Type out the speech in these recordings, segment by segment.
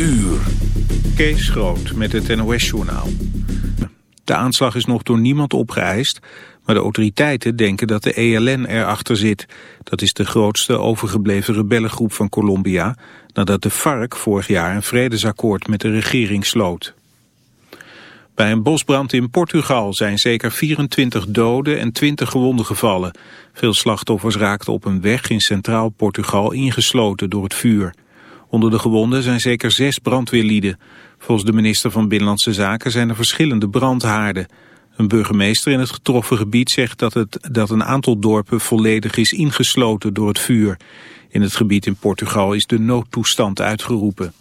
uur. Kees Groot met het NOS-journaal. De aanslag is nog door niemand opgeëist, maar de autoriteiten denken dat de ELN erachter zit. Dat is de grootste overgebleven rebellengroep van Colombia, nadat de FARC vorig jaar een vredesakkoord met de regering sloot. Bij een bosbrand in Portugal zijn zeker 24 doden en 20 gewonden gevallen. Veel slachtoffers raakten op een weg in centraal Portugal ingesloten door het vuur. Onder de gewonden zijn zeker zes brandweerlieden. Volgens de minister van Binnenlandse Zaken zijn er verschillende brandhaarden. Een burgemeester in het getroffen gebied zegt dat, het, dat een aantal dorpen volledig is ingesloten door het vuur. In het gebied in Portugal is de noodtoestand uitgeroepen.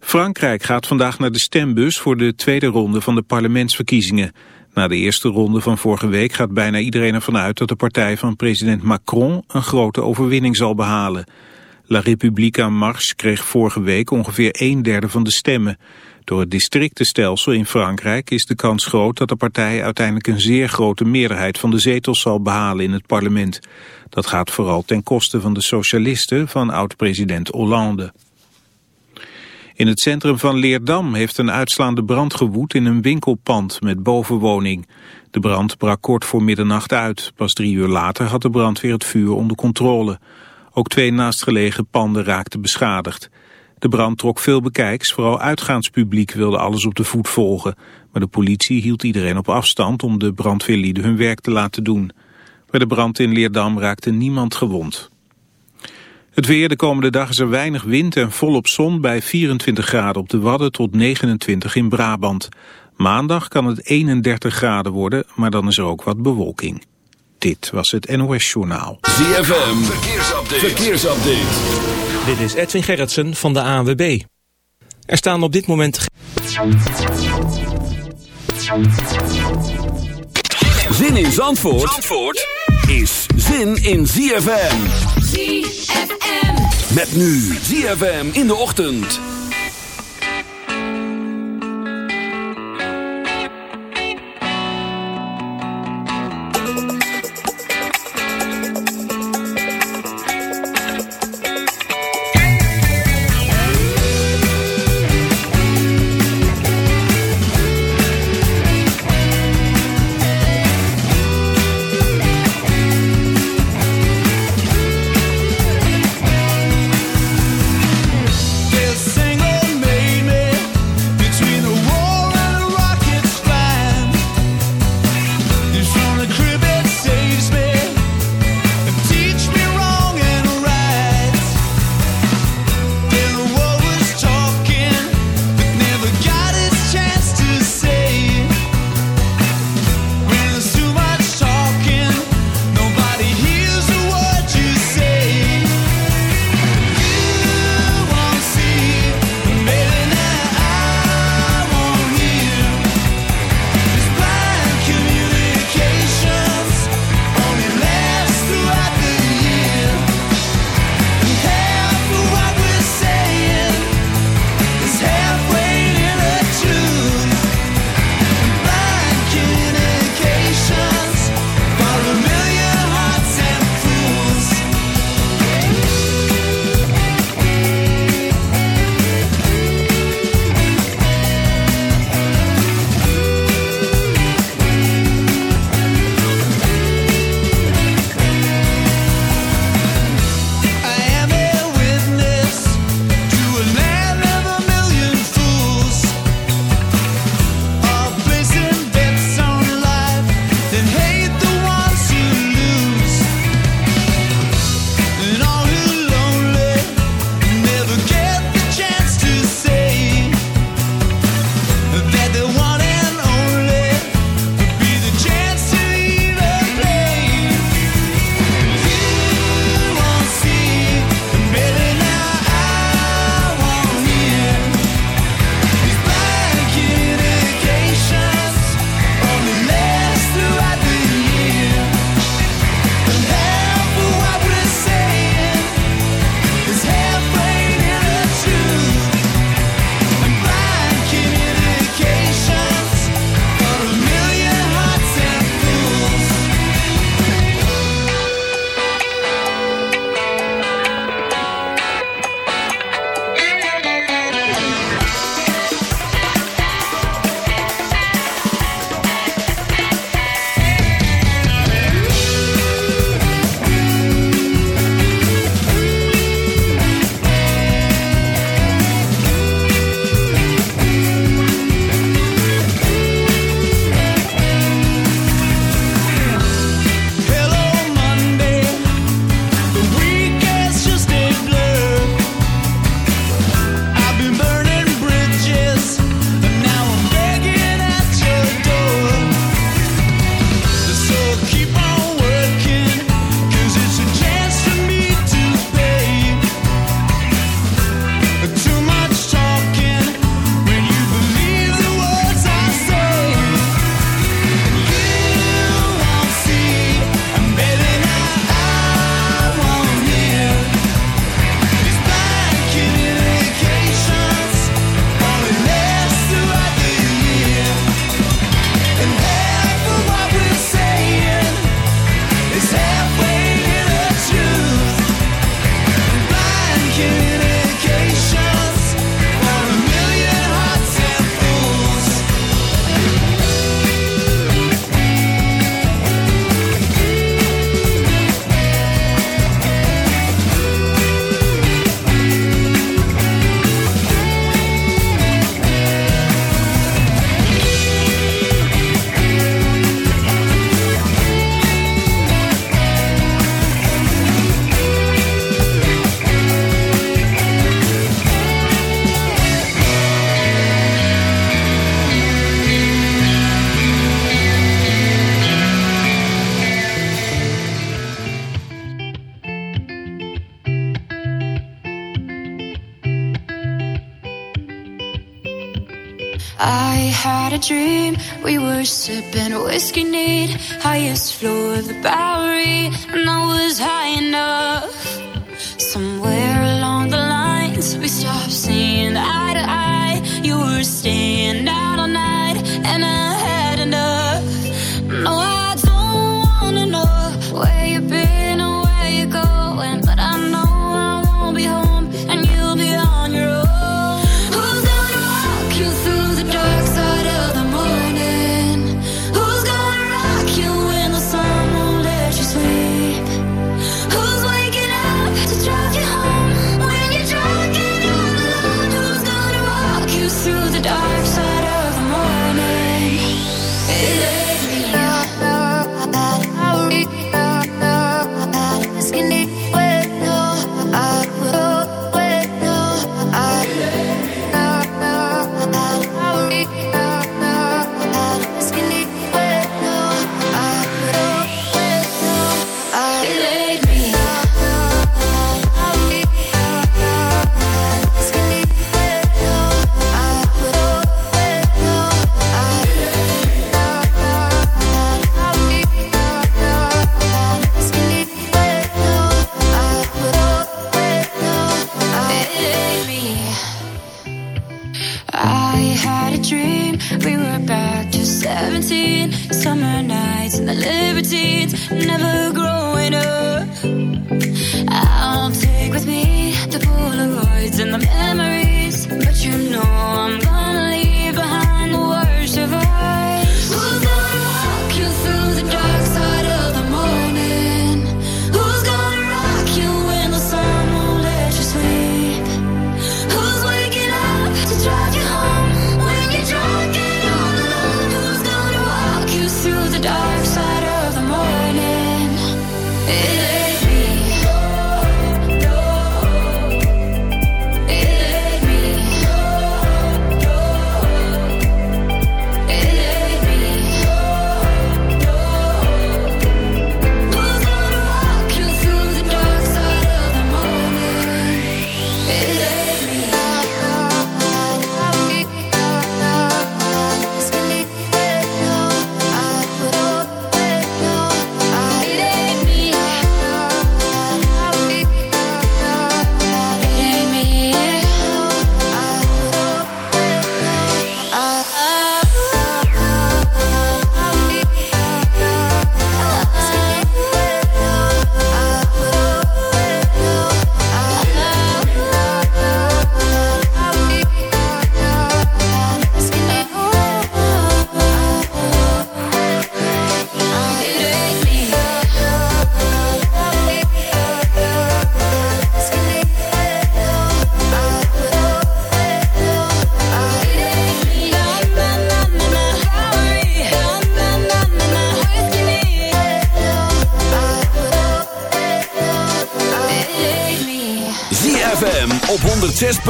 Frankrijk gaat vandaag naar de stembus voor de tweede ronde van de parlementsverkiezingen. Na de eerste ronde van vorige week gaat bijna iedereen ervan uit dat de partij van president Macron een grote overwinning zal behalen. La en Marche kreeg vorige week ongeveer een derde van de stemmen. Door het districtenstelsel in Frankrijk is de kans groot dat de partij uiteindelijk een zeer grote meerderheid van de zetels zal behalen in het parlement. Dat gaat vooral ten koste van de socialisten van oud-president Hollande. In het centrum van Leerdam heeft een uitslaande brand gewoed in een winkelpand met bovenwoning. De brand brak kort voor middernacht uit. Pas drie uur later had de brandweer het vuur onder controle. Ook twee naastgelegen panden raakten beschadigd. De brand trok veel bekijks, vooral uitgaanspubliek wilde alles op de voet volgen. Maar de politie hield iedereen op afstand om de brandweerlieden hun werk te laten doen. Bij de brand in Leerdam raakte niemand gewond. Het weer de komende dag is er weinig wind en volop zon bij 24 graden op de Wadden tot 29 in Brabant. Maandag kan het 31 graden worden, maar dan is er ook wat bewolking. Dit was het NOS Journaal. ZFM, verkeersupdate. verkeersupdate. Dit is Edwin Gerritsen van de ANWB. Er staan op dit moment... Zin in Zandvoort, Zandvoort is zin in ZFM. ZFM. Met nu ZFM in de ochtend.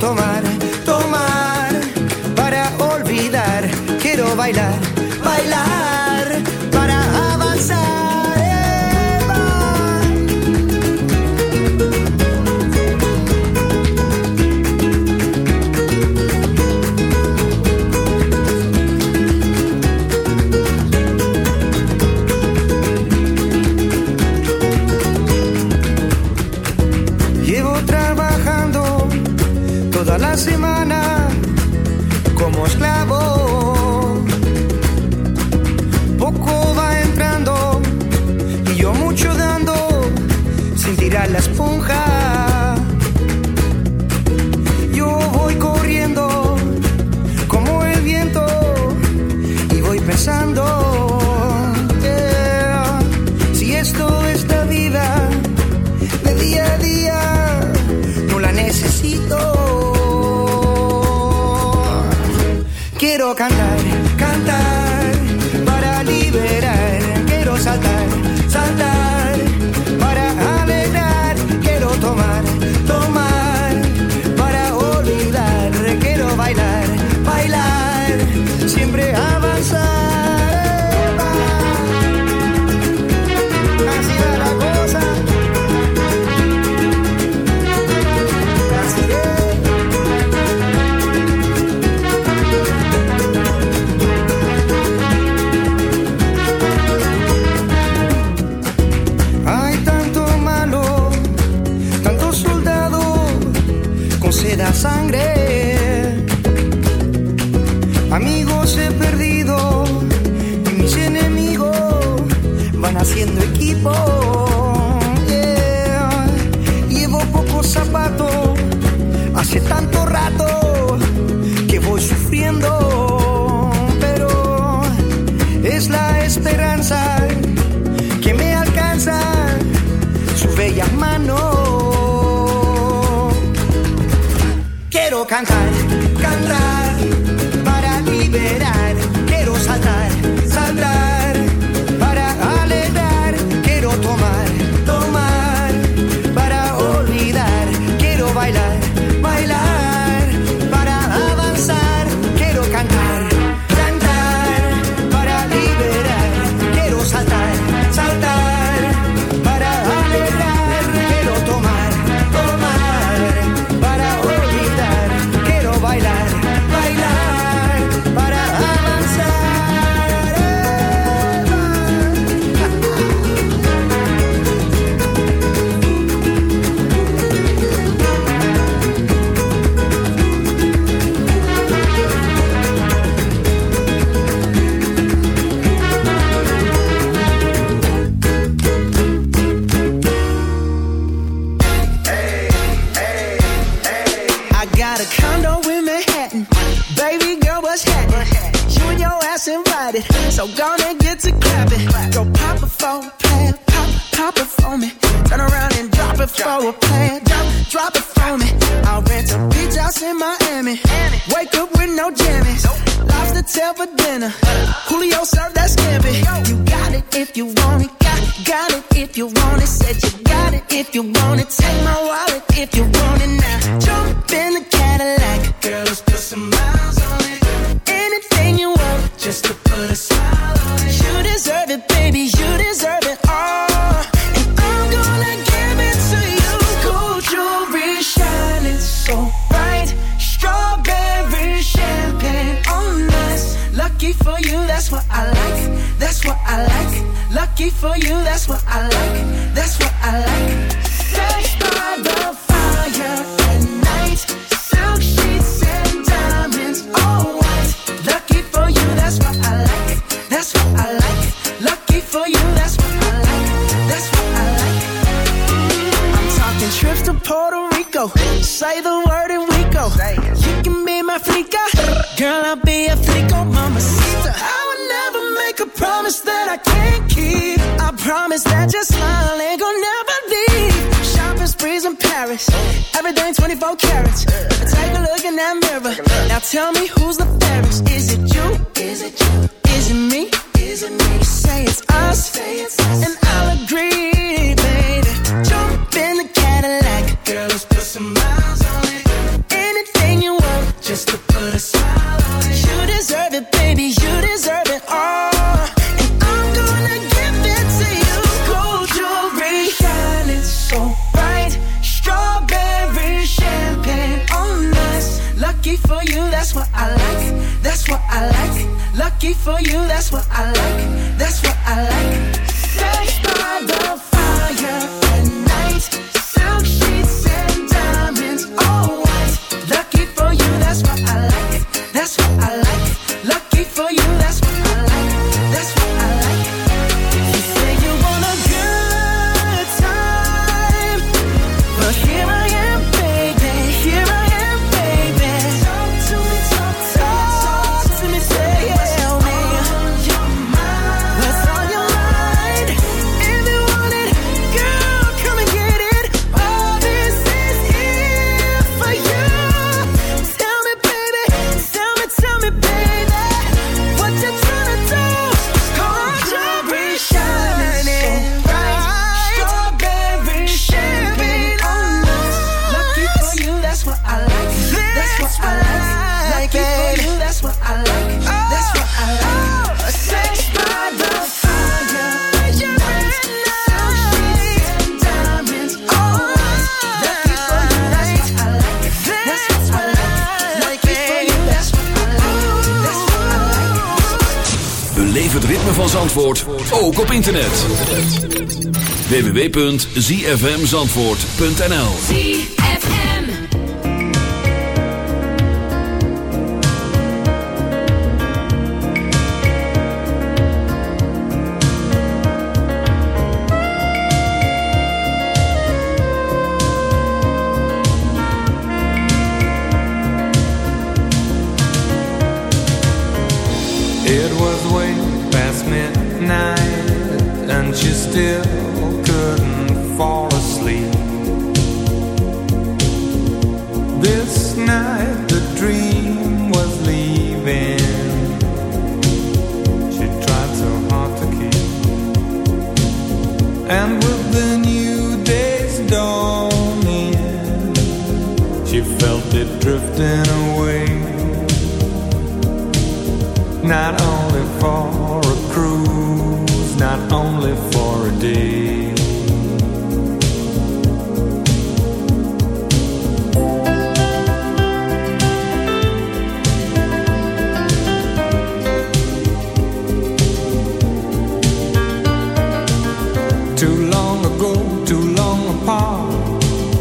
tomar, tomar para olvidar. Quiero bailar, bailar para avanzar. kan jij haciendo equipo. Llevo pocos zapatos, hace tanto rato que voy sufriendo, pero es la esperanza que me alcanza su bella mano. Quiero cantar www.zfmzandvoort.nl She felt it drifting away. Not only for a cruise, not only for a day.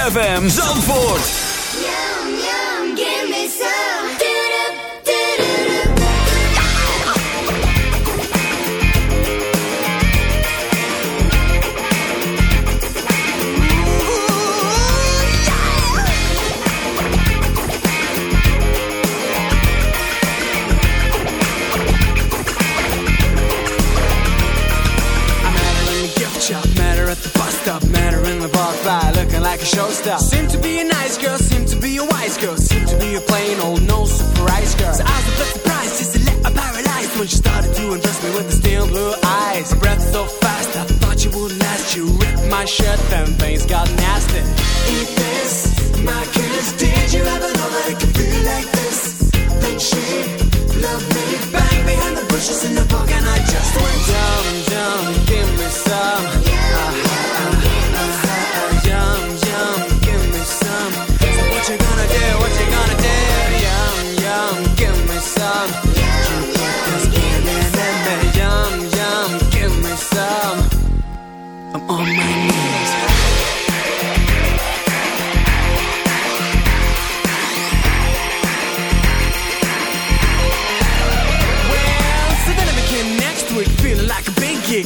ZFM Zandvoort.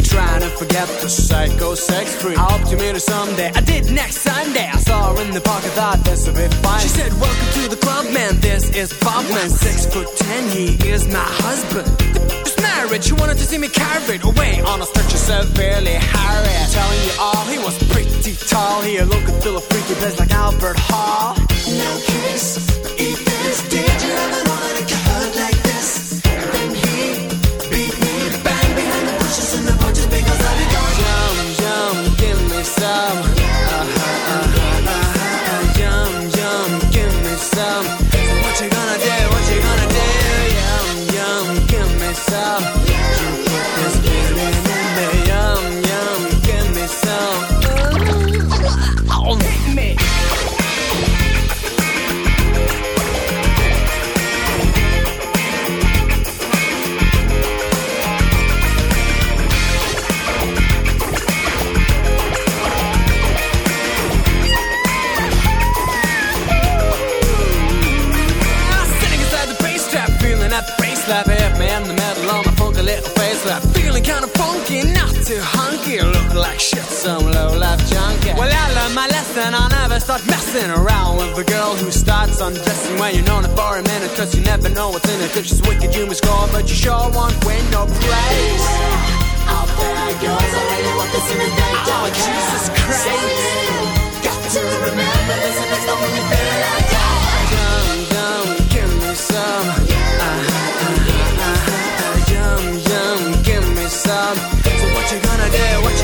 Forget the psycho sex freak. I hope to meet her someday. I did next Sunday. I saw her in the park. I thought this would be fine. She said, "Welcome to the club, man. This is Bob, man. Six foot ten. He is my husband." Just married. She wanted to see me carried away on a stretcher severely harried. Telling you all, he was pretty tall. He looked a freaky place like Albert Hall. No kiss, eat kinda funky, not too hunky. Look like shit, some low life junkie. Well, I learned my lesson. I'll never start messing around with a girl who starts undressing when you're known her for a minute. Cause you never know what's in it. If she's wicked, you must score, but you sure won't win no praise. Out there goes, I really want this in a day. Oh, Jesus Christ. Got to remember this if it's the only thing some. So what you gonna do? What you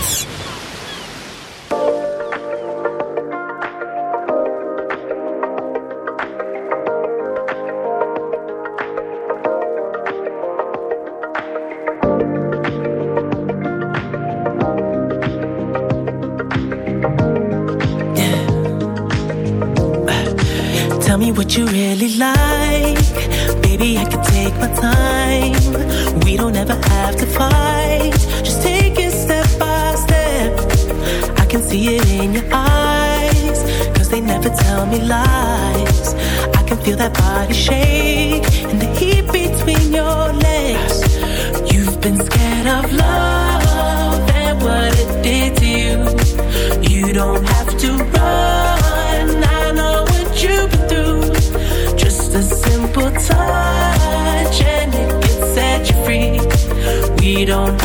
don't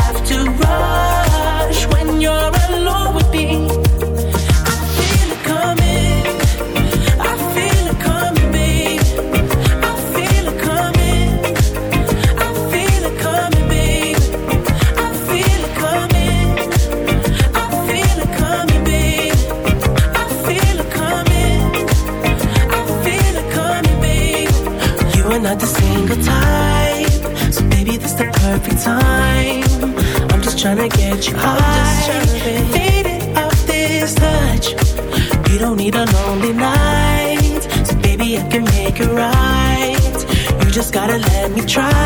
let me try.